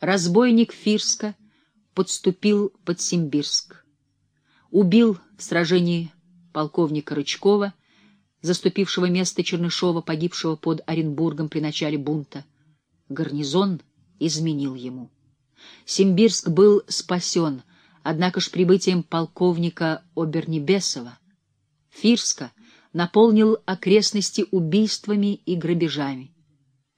Разбойник Фирска подступил под Симбирск. Убил в сражении полковника Рычкова, заступившего место Чернышова, погибшего под Оренбургом при начале бунта. Гарнизон изменил ему. Симбирск был спасен, однако ж прибытием полковника Обернебесова Фирска наполнил окрестности убийствами и грабежами.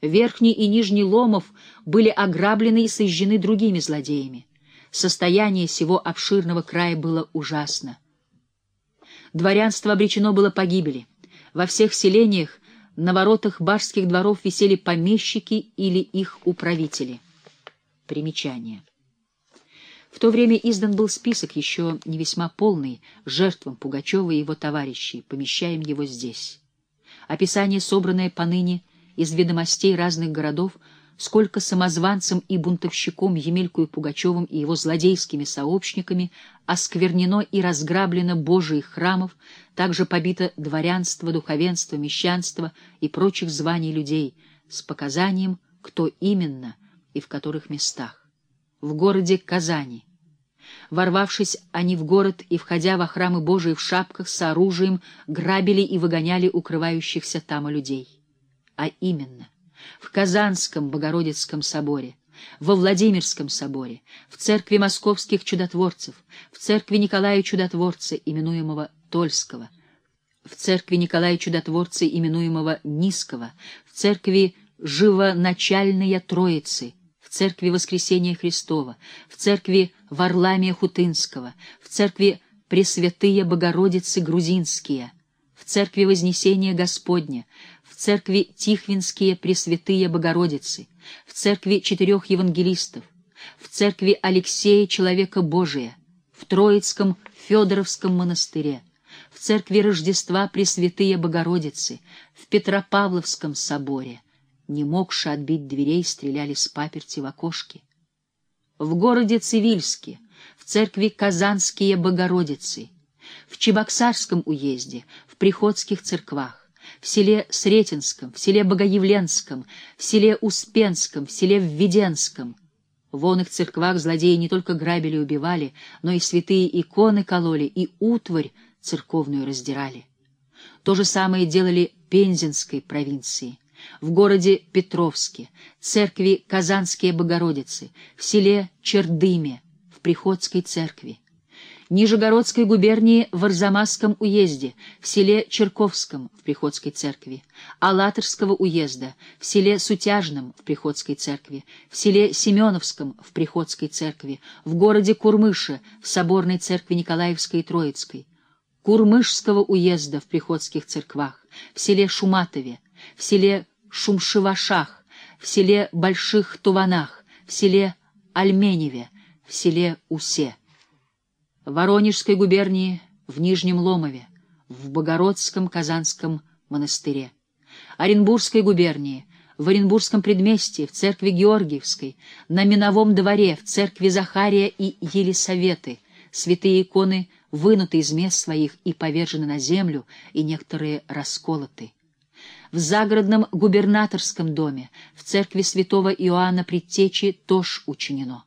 Верхний и Нижний Ломов были ограблены и сожжены другими злодеями. Состояние всего обширного края было ужасно. Дворянство обречено было погибели. Во всех селениях на воротах барских дворов висели помещики или их управители. Примечание. В то время издан был список, еще не весьма полный, жертвам Пугачева и его товарищей. Помещаем его здесь. Описание, собранное поныне из ведомостей разных городов, сколько самозванцам и бунтовщиком Емельку и Пугачевым и его злодейскими сообщниками осквернено и разграблено Божиих храмов, также побито дворянство, духовенство, мещанство и прочих званий людей, с показанием, кто именно и в которых местах. В городе Казани. Ворвавшись они в город и, входя во храмы Божии в шапках, с оружием, грабили и выгоняли укрывающихся там людей а именно в Казанском Богородицком соборе, во Владимирском соборе, в церкви московских чудотворцев, в церкви Николая Чудотворца, именуемого Тольского, в церкви Николая Чудотворца, именуемого Низкого, в церкви Живоначальная Троицы, в церкви Воскресения Христова, в церкви Варламия Хутынского, в церкви Пресвятые Богородицы Грузинские, в церкви Вознесения Господня, церкви Тихвинские Пресвятые Богородицы, в церкви четырех евангелистов, в церкви Алексея Человека Божия, в Троицком Федоровском монастыре, в церкви Рождества Пресвятые Богородицы, в Петропавловском соборе. Не могши отбить дверей, стреляли с паперти в окошки. В городе Цивильске, в церкви Казанские Богородицы, в Чебоксарском уезде, в приходских церквах, в селе Сретенском, в селе Богоявленском, в селе Успенском, в селе Введенском. В их церквах злодеи не только грабили и убивали, но и святые иконы кололи, и утварь церковную раздирали. То же самое делали Пензенской провинции. В городе Петровске, церкви Казанские Богородицы, в селе Чердыме, в Приходской церкви. Нижегородской губернии в Арзамасском уезде, в селе Черковском в Приходской церкви, Алатырского уезда, в селе Сутяжном в Приходской церкви, в селе Семеновском в Приходской церкви, в городе Курмыше в Соборной церкви Николаевской и Троицкой, Курмышского уезда в Приходских церквах, в селе Шуматове, в селе Шумшивашах, в селе Больших Туванах, в селе Альменеве, в селе Усе. Воронежской губернии, в Нижнем Ломове, в Богородском Казанском монастыре, Оренбургской губернии, в Оренбургском предместье, в церкви Георгиевской, на Миновом дворе, в церкви Захария и Елисаветы, святые иконы вынуты из мест своих и повержены на землю, и некоторые расколоты. В загородном губернаторском доме, в церкви святого Иоанна Предтечи тоже учинено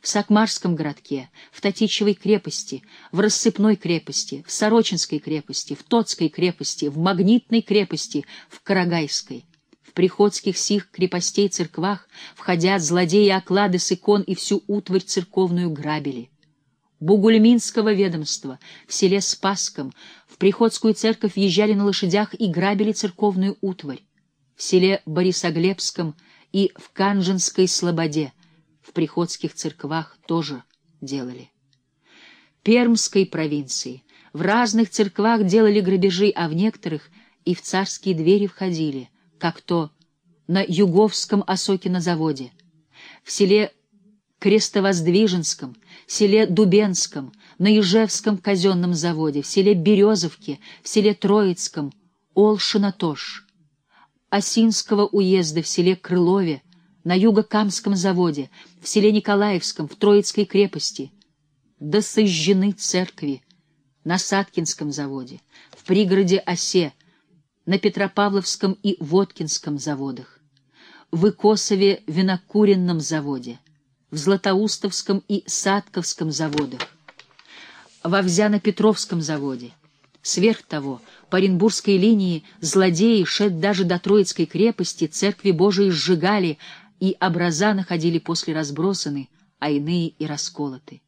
в Сакмарском городке, в Татичевой крепости, в Рассыпной крепости, в Сорочинской крепости, в Тотской крепости, в Магнитной крепости, в Карагайской. В приходских сих крепостей церквах входят злодеи оклады с икон и всю утварь церковную грабили. Бугульминского ведомства в селе Спасском в приходскую церковь въезжали на лошадях и грабили церковную утварь. В селе Борисоглебском и в Канжинской Слободе в приходских церквах тоже делали. Пермской провинции в разных церквах делали грабежи, а в некоторых и в царские двери входили, как то на Юговском Осокино заводе, в селе Крестовоздвиженском, селе Дубенском, на Ижевском казенном заводе, в селе Березовке, в селе Троицком, Олшина-Тош, Осинского уезда в селе Крылове, на Юго-Камском заводе, в селе Николаевском, в Троицкой крепости. Да сожжены церкви на Саткинском заводе, в пригороде Осе, на Петропавловском и Воткинском заводах. в Икосове винокуренном заводе, в Златоустовском и Садковском заводах, в Овзяно-Петровском заводе. Сверх того, по Оренбургской линии злодеи, шед даже до Троицкой крепости, церкви Божии сжигали, и образа находили после разбросаны, а иные и расколоты.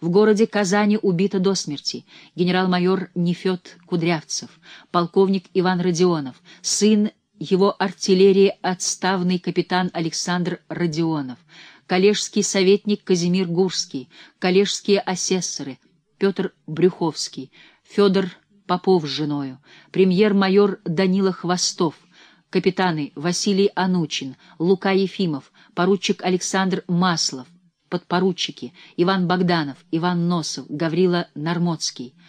В городе Казани убито до смерти генерал-майор Нефед Кудрявцев, полковник Иван Родионов, сын его артиллерии отставный капитан Александр Родионов, коллежский советник Казимир Гурский, коллежские асессоры Петр Брюховский, Федор Попов с женою, премьер-майор Данила Хвостов, капитаны Василий Анучин, Лука Ефимов, поручик Александр Маслов, подпоручики Иван Богданов, Иван Носов, Гаврила Нармотский —